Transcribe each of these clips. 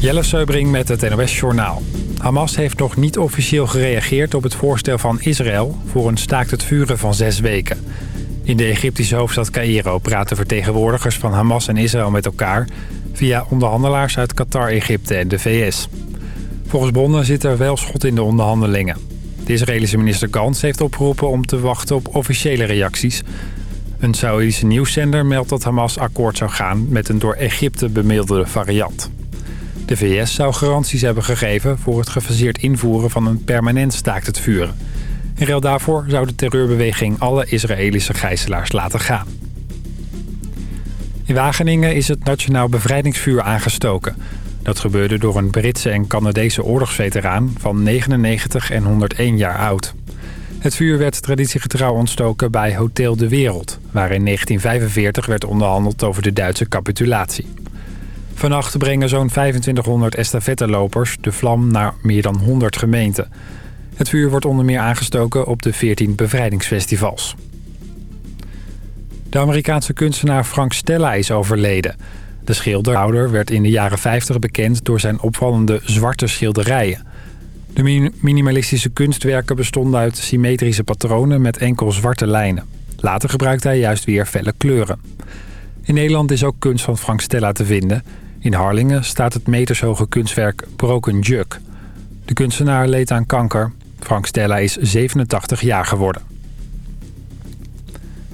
Jelle Seubring met het NOS Journaal. Hamas heeft nog niet officieel gereageerd op het voorstel van Israël... voor een staakt het vuren van zes weken. In de Egyptische hoofdstad Cairo praten vertegenwoordigers van Hamas en Israël met elkaar... via onderhandelaars uit Qatar, Egypte en de VS. Volgens bronnen zit er wel schot in de onderhandelingen. De Israëlische minister Gantz heeft opgeroepen om te wachten op officiële reacties. Een Saoedische nieuwszender meldt dat Hamas akkoord zou gaan met een door Egypte bemiddelde variant. De VS zou garanties hebben gegeven voor het gefaseerd invoeren van een permanent staakt het vuren. In ruil daarvoor zou de terreurbeweging alle Israëlische gijzelaars laten gaan. In Wageningen is het Nationaal Bevrijdingsvuur aangestoken. Dat gebeurde door een Britse en Canadese oorlogsveteraan van 99 en 101 jaar oud. Het vuur werd traditiegetrouw ontstoken bij Hotel de Wereld... waar in 1945 werd onderhandeld over de Duitse capitulatie. Vannacht brengen zo'n 2500 estafettelopers de vlam naar meer dan 100 gemeenten. Het vuur wordt onder meer aangestoken op de 14 bevrijdingsfestivals. De Amerikaanse kunstenaar Frank Stella is overleden. De schilderhouder werd in de jaren 50 bekend door zijn opvallende zwarte schilderijen. De minimalistische kunstwerken bestonden uit symmetrische patronen met enkel zwarte lijnen. Later gebruikte hij juist weer felle kleuren. In Nederland is ook kunst van Frank Stella te vinden. In Harlingen staat het metershoge kunstwerk Broken Jug. De kunstenaar leed aan kanker. Frank Stella is 87 jaar geworden.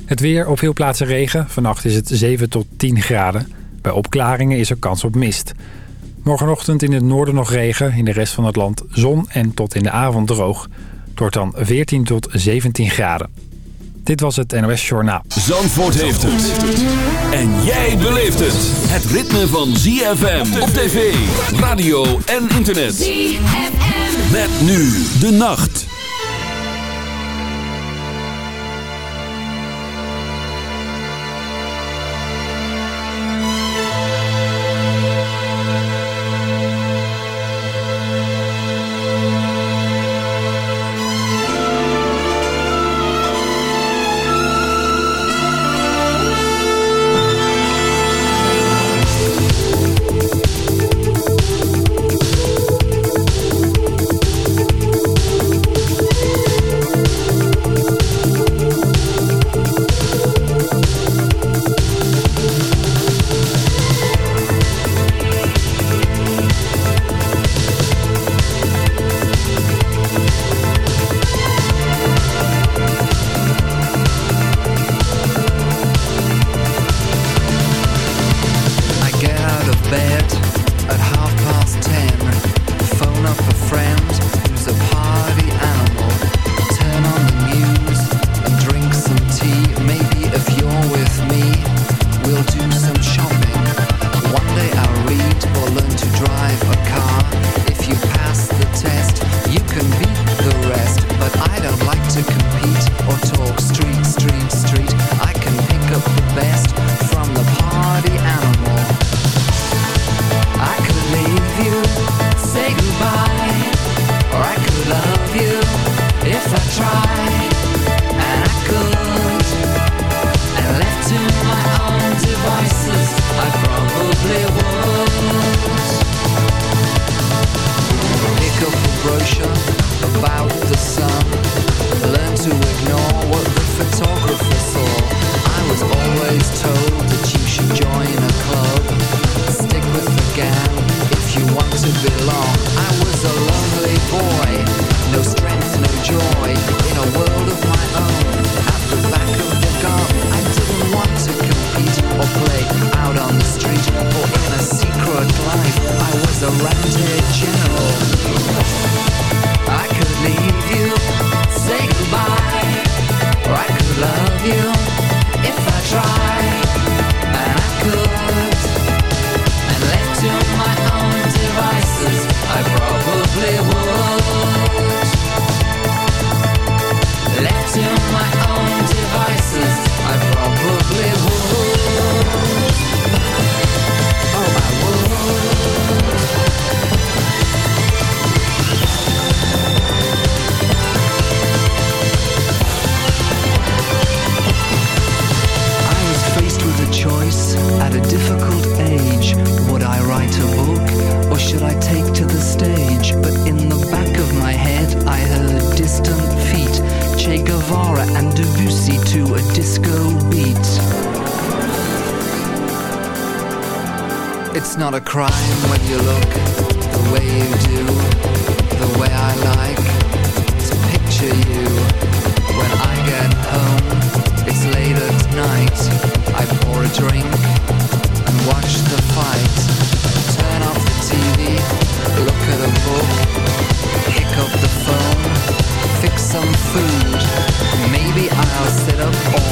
Het weer op veel plaatsen regen. Vannacht is het 7 tot 10 graden. Bij opklaringen is er kans op mist. Morgenochtend in het noorden nog regen, in de rest van het land zon en tot in de avond droog. Het wordt dan 14 tot 17 graden. Dit was het NOS Journaal. Zandvoort heeft het. En jij beleeft het. Het ritme van ZFM op tv, radio en internet. ZFM. Met nu de nacht. Maybe I'll sit up all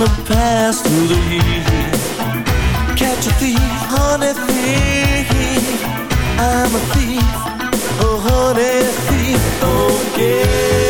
gonna pass through the heat Catch a thief, honey thief. I'm a thief, oh honey thief, oh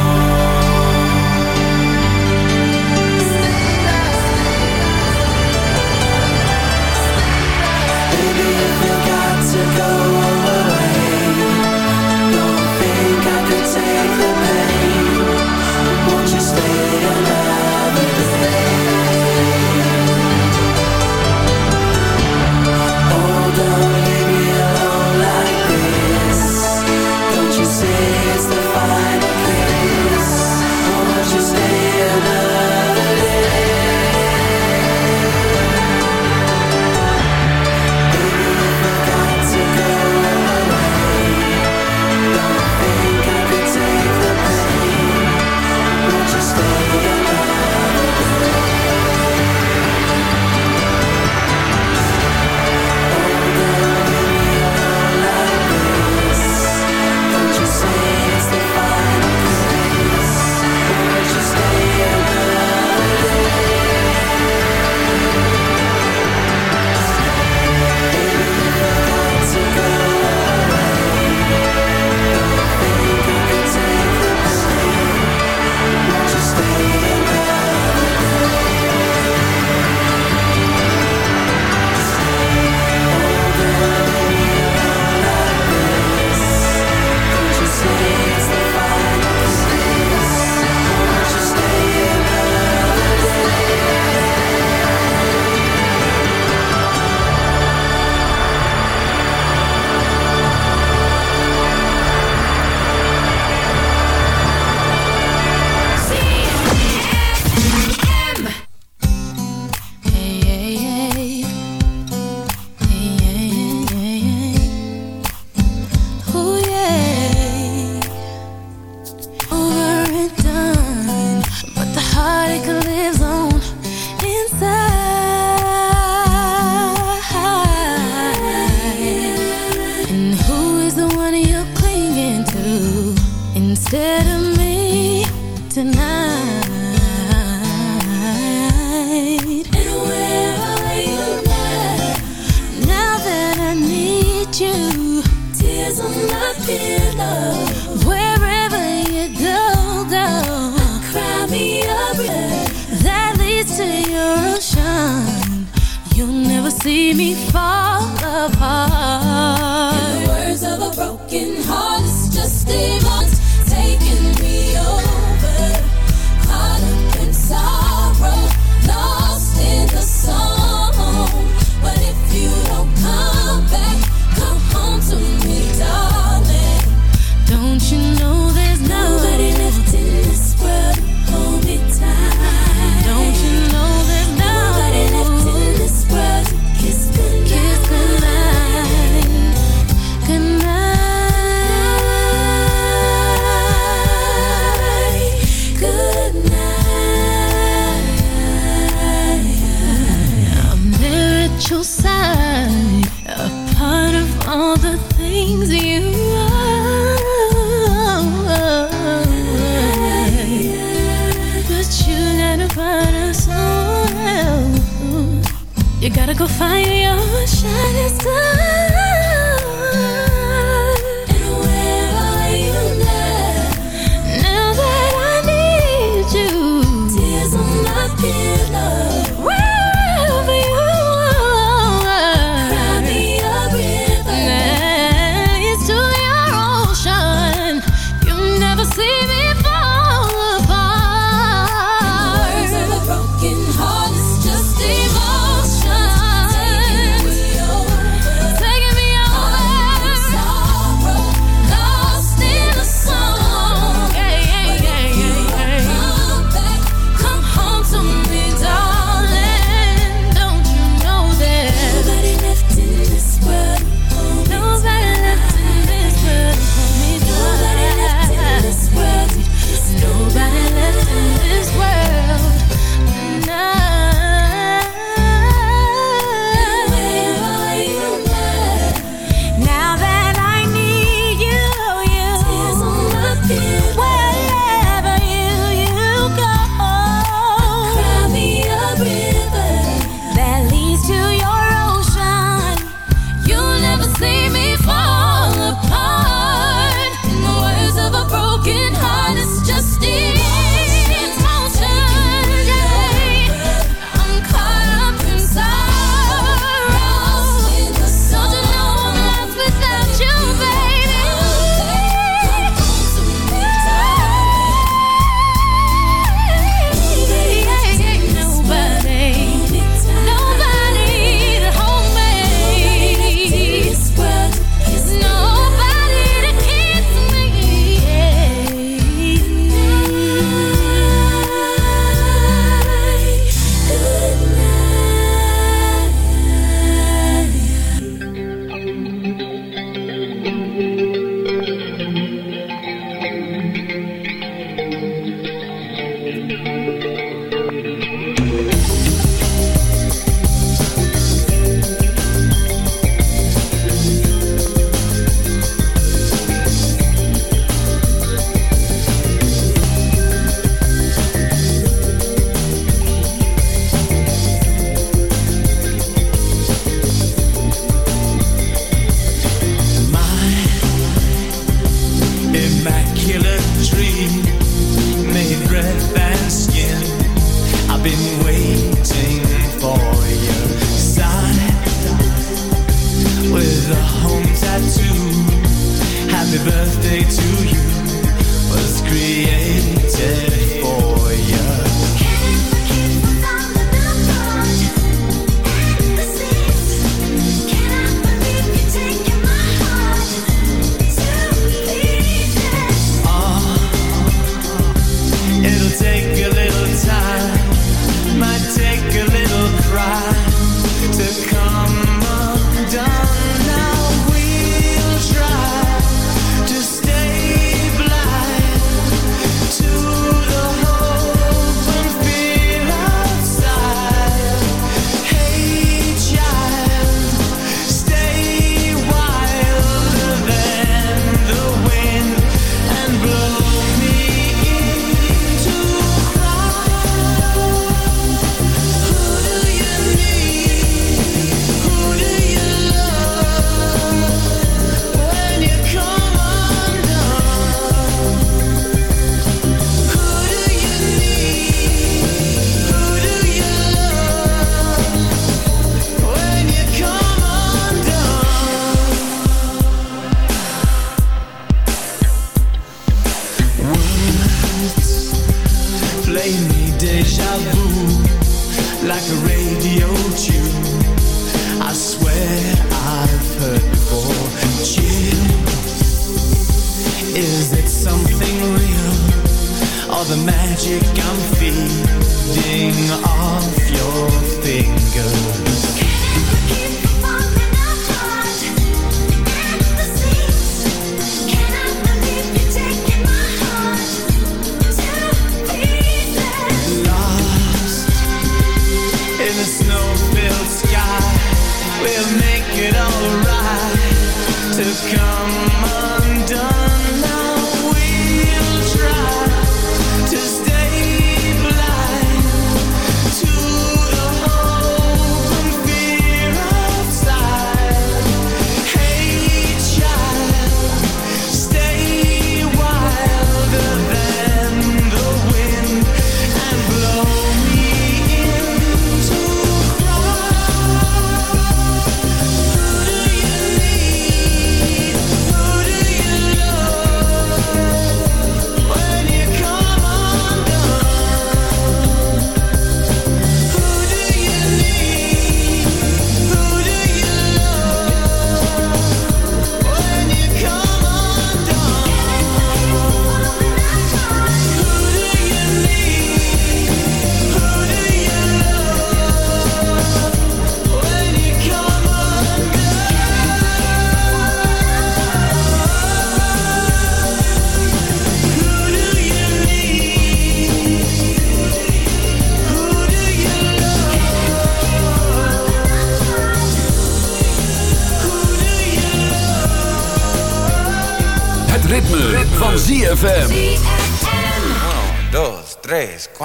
Taking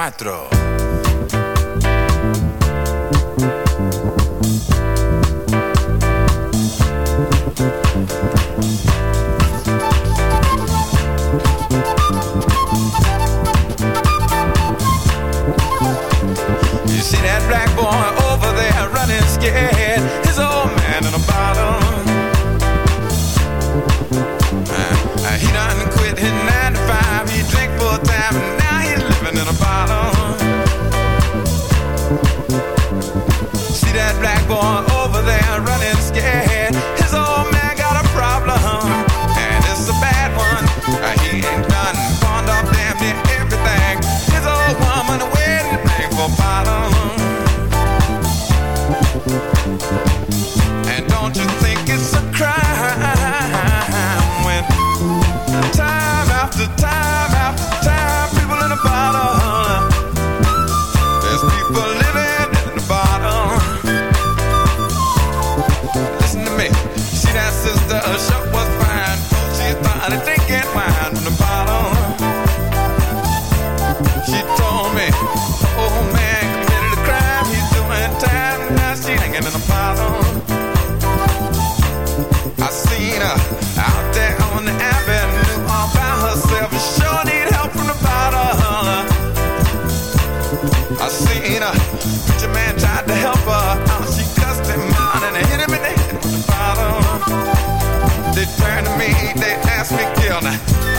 You see that black boy over there running scared.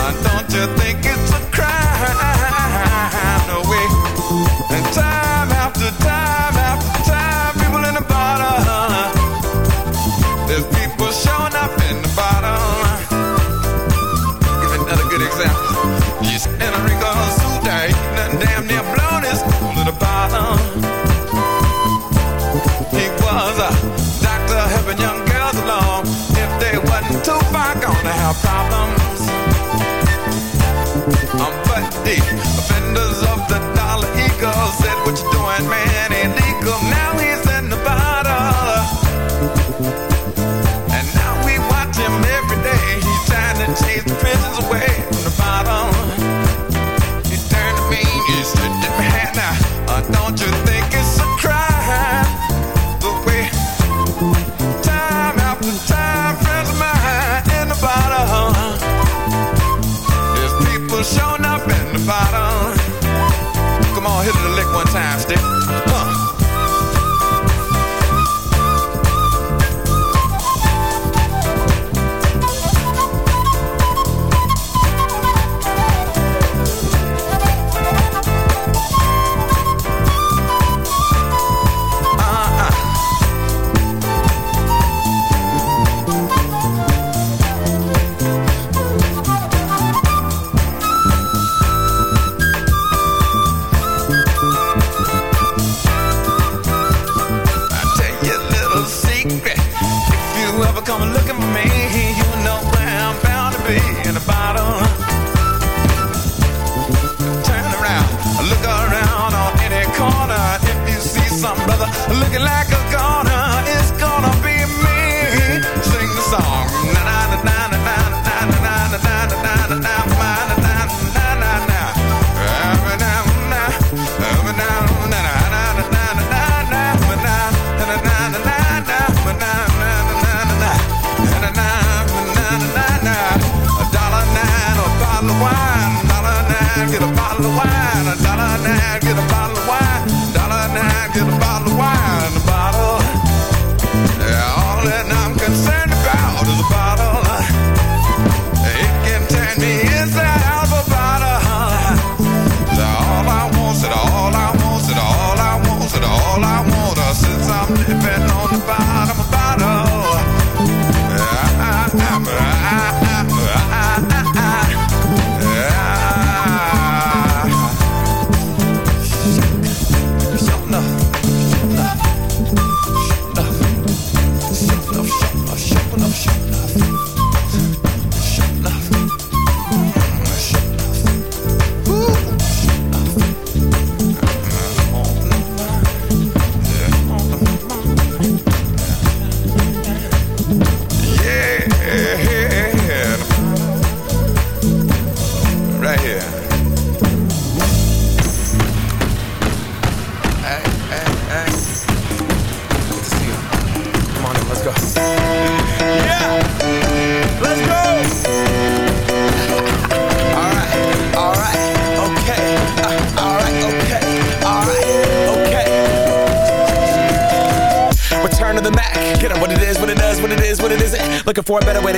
Don't you think it's a crime? No way. And time after time after time, people in the bottom. There's people showing up in the bottom. Give another good example. Yes, and a Rico Sudan, nothing damn near blown his to the bottom. He was a doctor helping young girls along. what you're doing, man. down get a bottle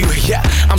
you. Yeah,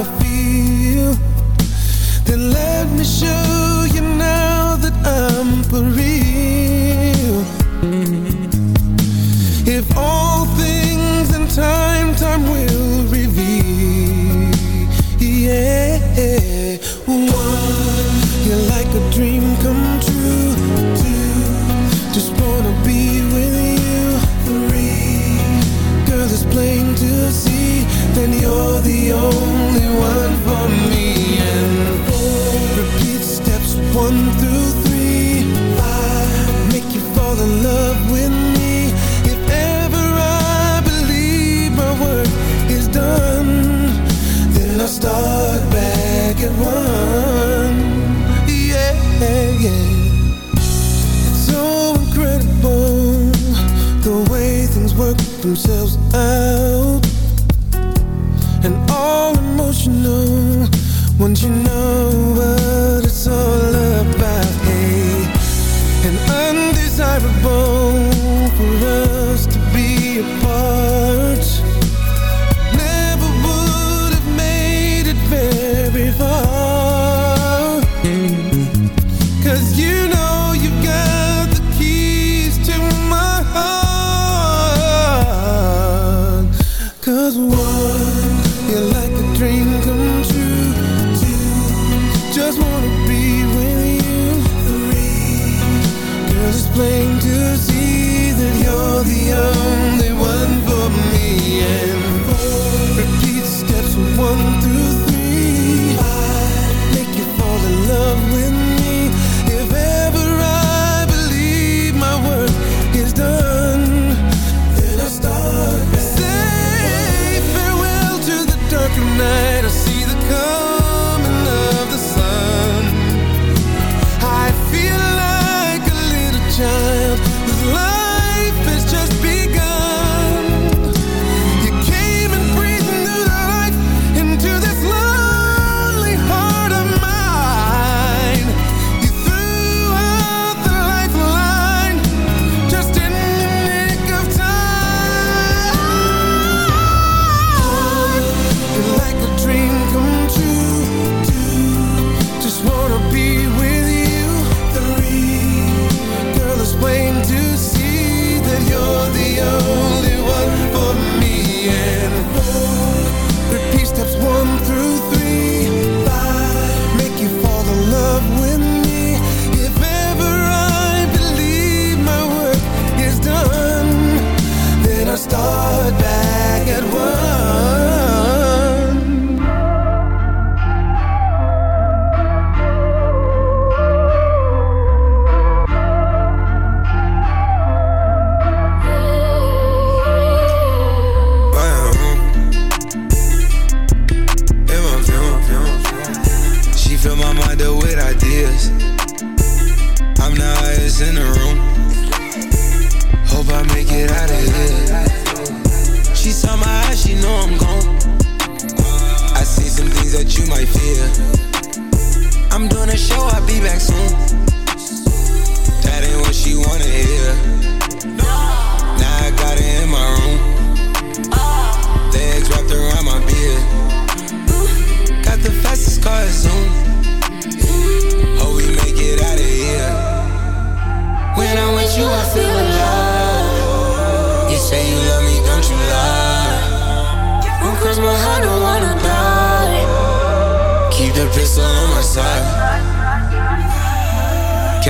I feel. Then let me show you now that I'm for real. you know.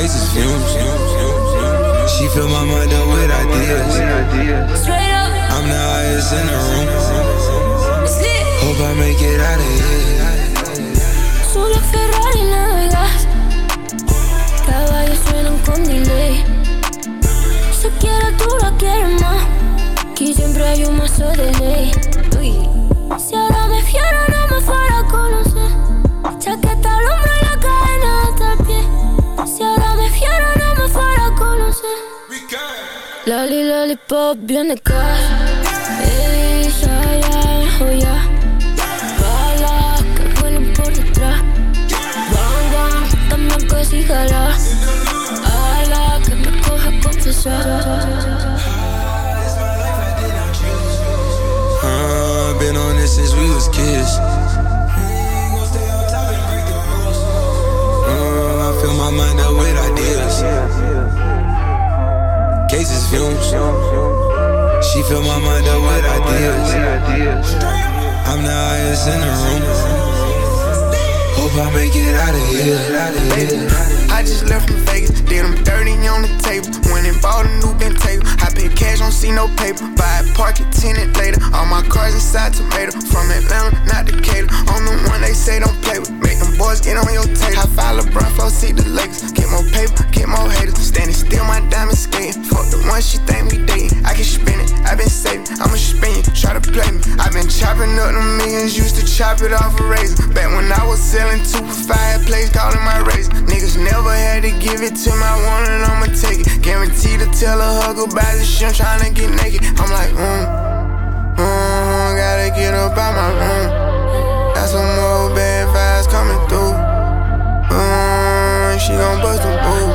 cases fumes. She fill my mind up with ideas. I'm the highest in the room. Hope I make it out of here. Solo Ferrari navegas. Caballos suenan con delay. Si quieres tú la quieres más. Aquí siempre hay un mazo de ley. Si ahora me fiero lollipop, blinde kaas. Hey, ja, ja, oh ja. Bala, que vuelen por detrás. Bang, bang, también casi jala. Ala, que me coja confesar. Been on this since we was kids. Mm, I fill my mind up with ideas. Fumes. She fill my mind up with ideas. I'm the highest in the room. Hope I make it out of here. I just left from Vegas, did them dirty on the table. Went and bought a new Bentayga. I pay cash, don't see no paper. Buy it, park it, tenant later. All my cars inside tomato. From Atlanta, not Decatur. On the one they say don't play with. Make them boys get on your table. High five LeBron, flow, see the Lakers. Get more paper, get more haters. Standing still, my diamond the one she think we dating. I can spend it, i been saving. I'ma spend you, try to play me. i been chopping up the millions, used to chop it off a razor. Back when I was selling two for fireplace, place calling my razor. Niggas never had to give it to my one and I'ma take it. Guaranteed to tell a hug about the shit, I'm tryna get naked. I'm like, mm, mm, gotta get up out my room. Got some more bad vibes coming through. Mm, she gon' bust a move,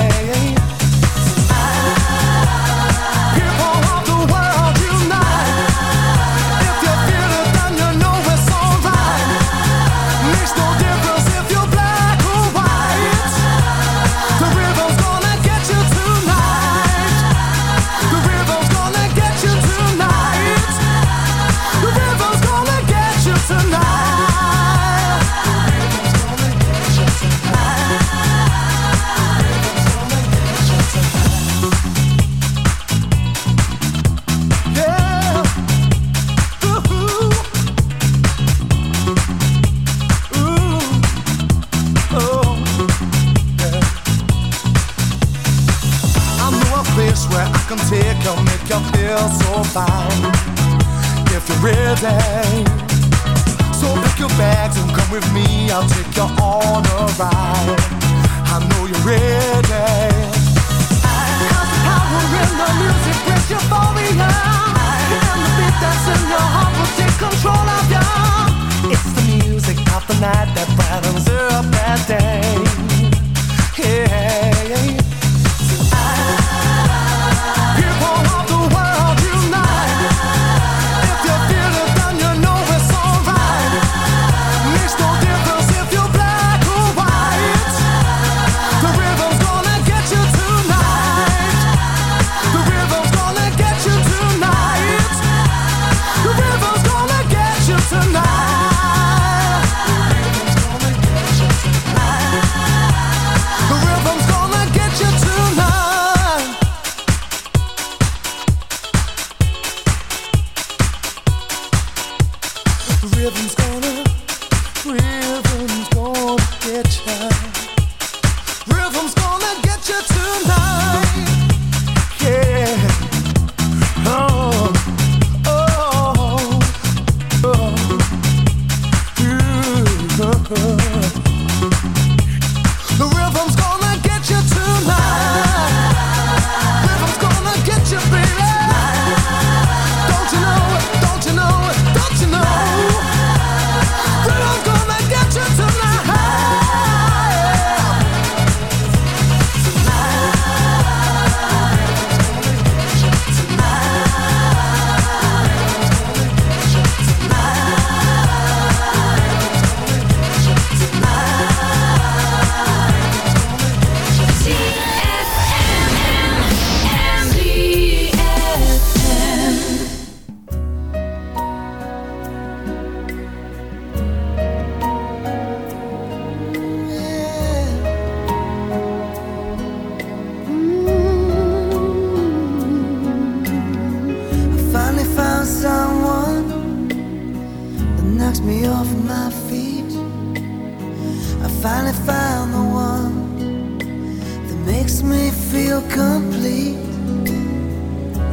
Complete.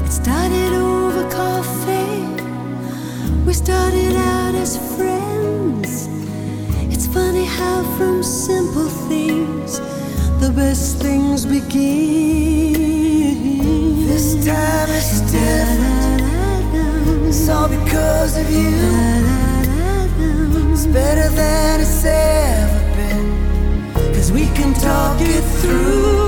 It started over coffee. We started out as friends. It's funny how from simple things the best things begin. This time it's different. It's all because of you. It's better than it's ever been. Cause we can talk it through.